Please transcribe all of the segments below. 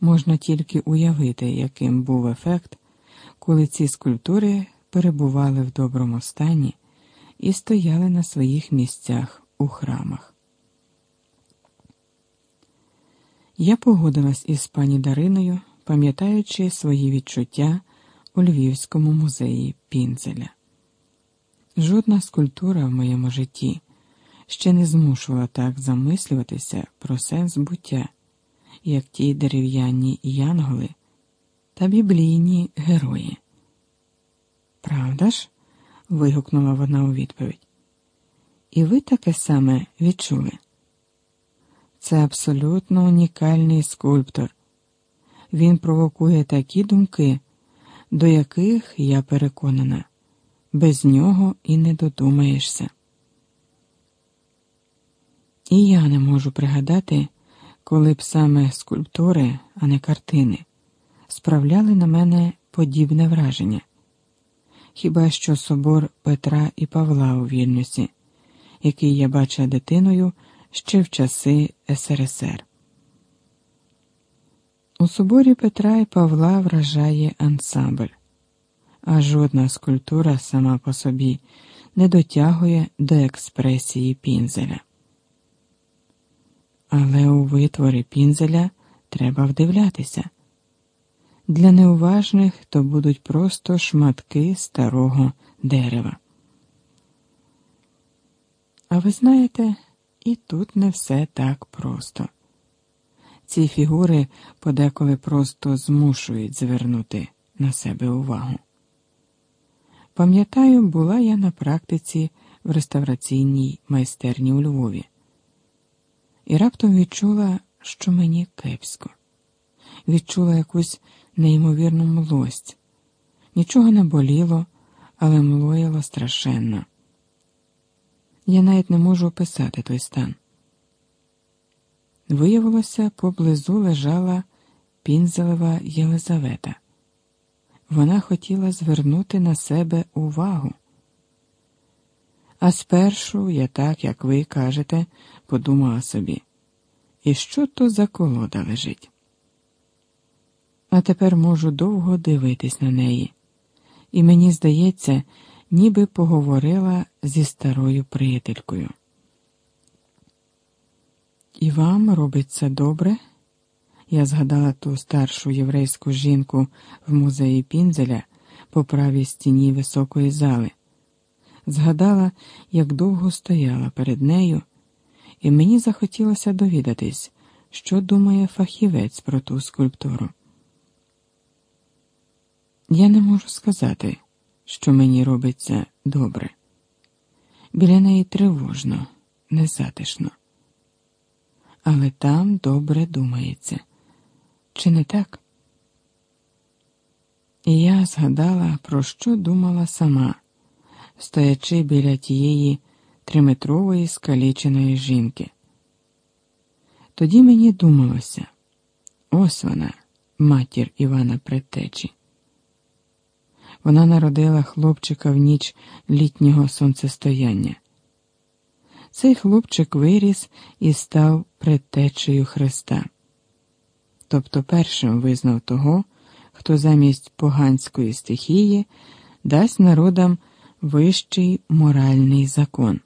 Можна тільки уявити, яким був ефект, коли ці скульптури перебували в доброму стані і стояли на своїх місцях у храмах. Я погодилась із пані Дариною, пам'ятаючи свої відчуття у Львівському музеї Пінзеля. Жодна скульптура в моєму житті ще не змушувала так замислюватися про сенс буття, як ті дерев'яні янголи та біблійні герої. Правда ж? вигукнула вона у відповідь. І ви таке саме відчули? Це абсолютно унікальний скульптор. Він провокує такі думки, до яких, я переконана, без нього і не додумаєшся. І я не можу пригадати, коли б саме скульптури, а не картини, справляли на мене подібне враження. Хіба що собор Петра і Павла у Вільнюсі, який я бачила дитиною ще в часи СРСР. У соборі Петра і Павла вражає ансамбль, а жодна скульптура сама по собі не дотягує до експресії пінзеля. Але у витвори пінзеля треба вдивлятися. Для неуважних то будуть просто шматки старого дерева. А ви знаєте, і тут не все так просто. Ці фігури подеколи просто змушують звернути на себе увагу. Пам'ятаю, була я на практиці в реставраційній майстерні у Львові, і раптом відчула, що мені кепсько, відчула якусь неймовірну млость. Нічого не боліло, але млоїло страшенно. Я навіть не можу описати той стан. Виявилося, поблизу лежала пінзелева Єлизавета. Вона хотіла звернути на себе увагу. А спершу я так, як ви кажете, подумала собі, і що то за колода лежить? А тепер можу довго дивитись на неї, і мені здається, ніби поговорила зі старою приятелькою. І вам робиться добре? Я згадала ту старшу єврейську жінку в музеї Пінзеля по правій стіні високої зали. Згадала, як довго стояла перед нею, і мені захотілося довідатись, що думає фахівець про ту скульптуру. Я не можу сказати, що мені робиться добре. Біля неї тривожно, незатишно. Але там добре думається. Чи не так? І я згадала, про що думала сама, стоячи біля тієї триметрової скаліченої жінки. Тоді мені думалося ось вона, матір Івана Предтечі. Вона народила хлопчика в ніч літнього сонцестояння. Цей хлопчик виріс і став предтечею Христа, тобто першим визнав того, хто замість поганської стихії дасть народам вищий моральний закон.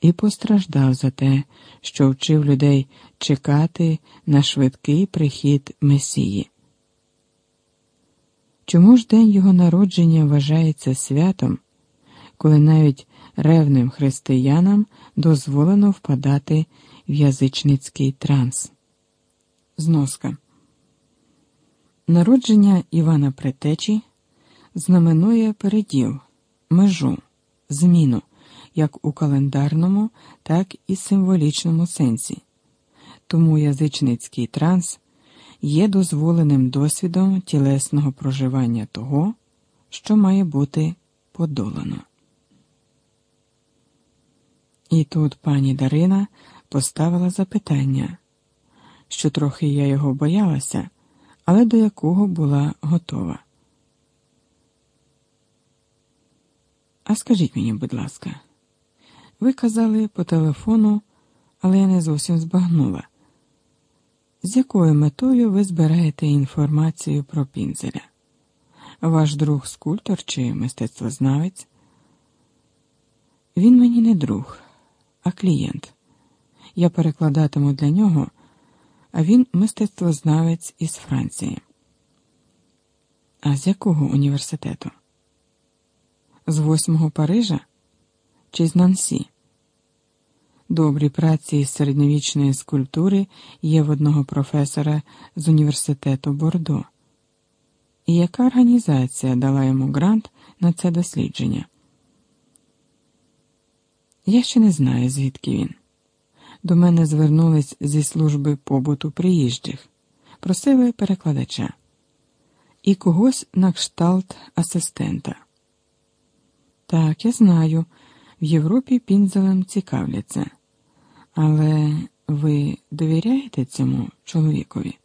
І постраждав за те, що вчив людей чекати на швидкий прихід Месії. Чому ж день його народження вважається святом, коли навіть ревним християнам дозволено впадати в язичницький транс? Зноска. Народження Івана Претечі знаменує переділ, межу, зміну як у календарному, так і символічному сенсі. Тому язичницький транс є дозволеним досвідом тілесного проживання того, що має бути подолано. І тут пані Дарина поставила запитання, що трохи я його боялася, але до якого була готова. А скажіть мені, будь ласка, ви казали по телефону, але я не зовсім збагнула З якою метою ви збираєте інформацію про пінзеля? Ваш друг скульптор чи мистецтвознавець? Він мені не друг, а клієнт. Я перекладатиму для нього, а він мистецтвознавець із Франції. А з якого університету? З восьмого Парижа чи з Нансі? Добрі праці із середньовічної скульптури є в одного професора з університету Бордо. І яка організація дала йому грант на це дослідження? Я ще не знаю, звідки він. До мене звернулись зі служби побуту приїжджих, просили перекладача і когось на кшталт асистента. Так, я знаю, в Європі пінзелем цікавляться. Але ви довіряєте цьому чоловікові?